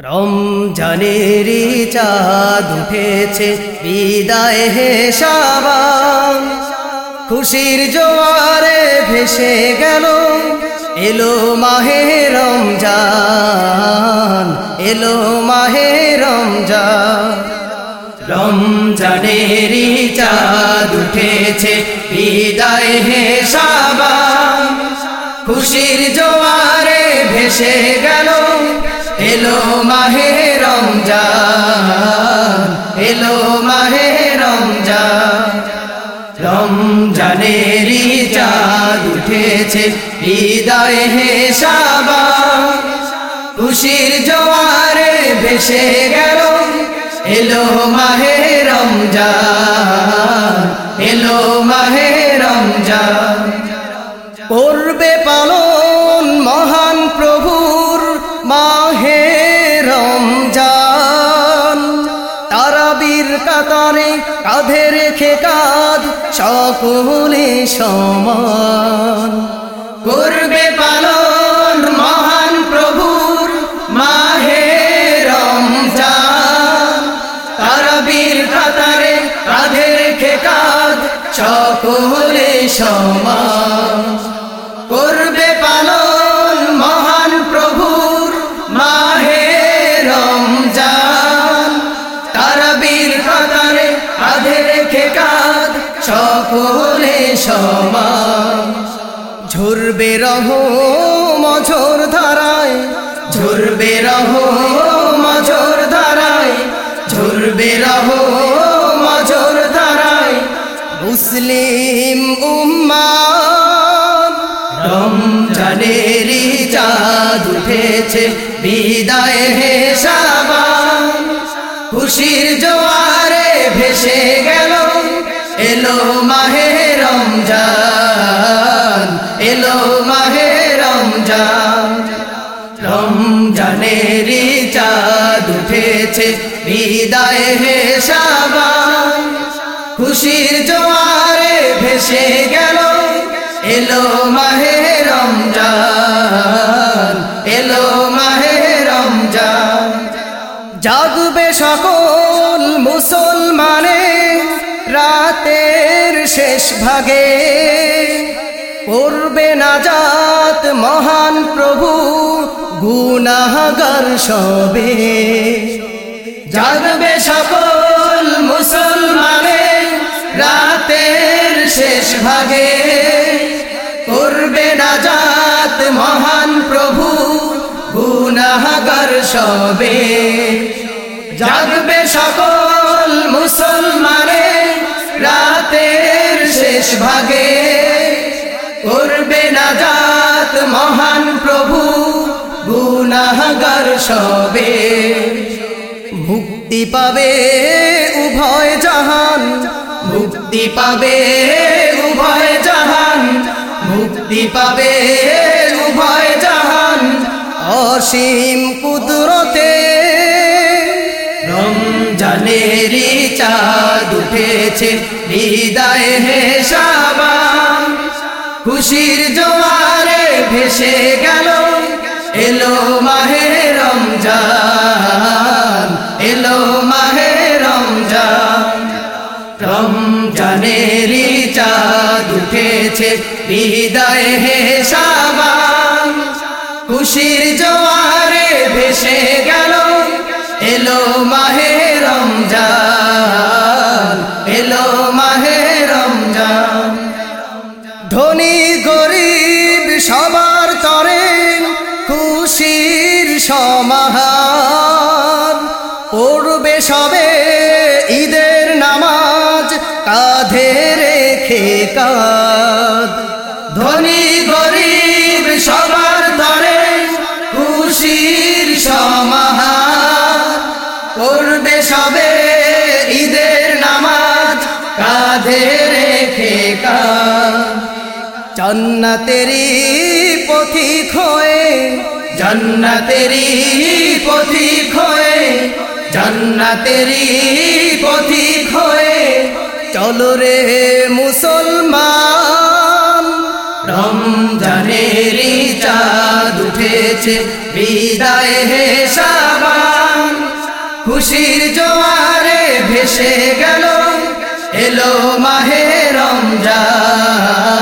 রমজানেরই চাঁদ উঠেছে, বিদায় হে সাবান খুশির জোয়ারে ভেসে গেল, এলো মাহে রমজান, এলো মাহে রমজান। রমজানেরই চাঁদ উঠেছে, বিদায় হে সাবান খুশির জোয়ারে ভেসে গেল এলো মাহে রমজান, এলো মাহে রমজান। রমজানেরই চাঁদ উঠেছে, হৃদয় হে সাবান। খুশির জোয়ারে ভেসে গেল, এলো মাহে রমজান, এলো মাহে রমজান। করবে পালন মহান কাঁধে রেখে কাঁধ, সকলে সমান। করবে পালন মহান প্রভুর মাহে রমজান। তারাবীর কাতারে কাঁধে রেখে কাঁধ, সকলে সমান। সকলে সমান ঝরবে রহ মঝর ধারায়, ঝরবে রহ মঝর ধারায়, ঝরবে রহ মঝর ধারায়। মুসলিম উম্মা রমজানেরই চাঁদ উঠেছে, বিদায় হে সাবান খুশির জোয়ারে ভেসে গেল এলো মাহে রমজান, এলো মাহে রমজান। রমজানেরই চাঁদ উঠেছে, বিদায় হে সাবান খুশির জোয়ারে ভেসে গেল, এলো মাহে রমজান, এলো মাহে রমজান। জাগবে সকল শেষ ভাগে, করবে নাজাত মহান প্রভু গুনাহগার সবে। জাগবে সকল মুসলমানে রাতের শেষ ভাগে, করবে নাজাত মহান প্রভু গুনাহগার সবে। জাগবে সকল মুসলমানে শেষ ভাগে করবে নাজাত মহান প্রভু, গুনাহগার সবে। মুক্তি পাবে উভয় জাহান, মুক্তি পাবে উভয় জাহান, মুক্তি পাবে উভয় জাহান। অসীম কুদরতে উঠেছে হৃদয় হে সাবান, খুশির জোয়ারে ভেসে গেল। এলো মাহে রমজান, এলো মাহে রমজান। রমজানেরই চাঁদ উঠেছে। হৃদয় হে সাবান, খুশির জোয়ারে ভেসে গেল। এলো মাহে ধনী গরিব সবার তরে খুশির সমাহার। পড়বে সবে ঈদের নামাজ কাঁধে রেখে কাঁধ জন্নতেরি পথিক হয়ে জন্নতেরি পথিক হয়ে জন্নতেরি পথিক হয়ে, চলো রে মুসলমান। রমজানেরই চাঁদ উঠেছে, বিদায় হে সাবা খুশির জোয়ারে ভেসে গেল, এলো মাহে রমজান।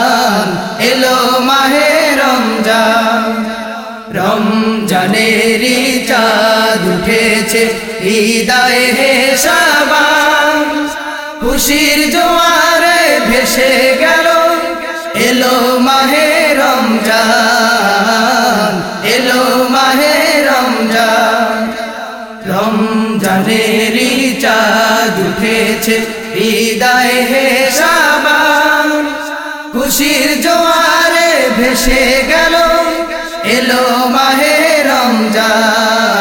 উঠেছে হৃদয়ে হে সাবান, খুশির জোয়ারে ভেসে গেল। এলো মাহে রমজান, এলো মাহে রমজান। রমজানেরই চাঁদ উঠেছে। হৃদয় হে সাবান, খুশির জোয়ারে ভেসে গেল। এলো মাহে রমজান।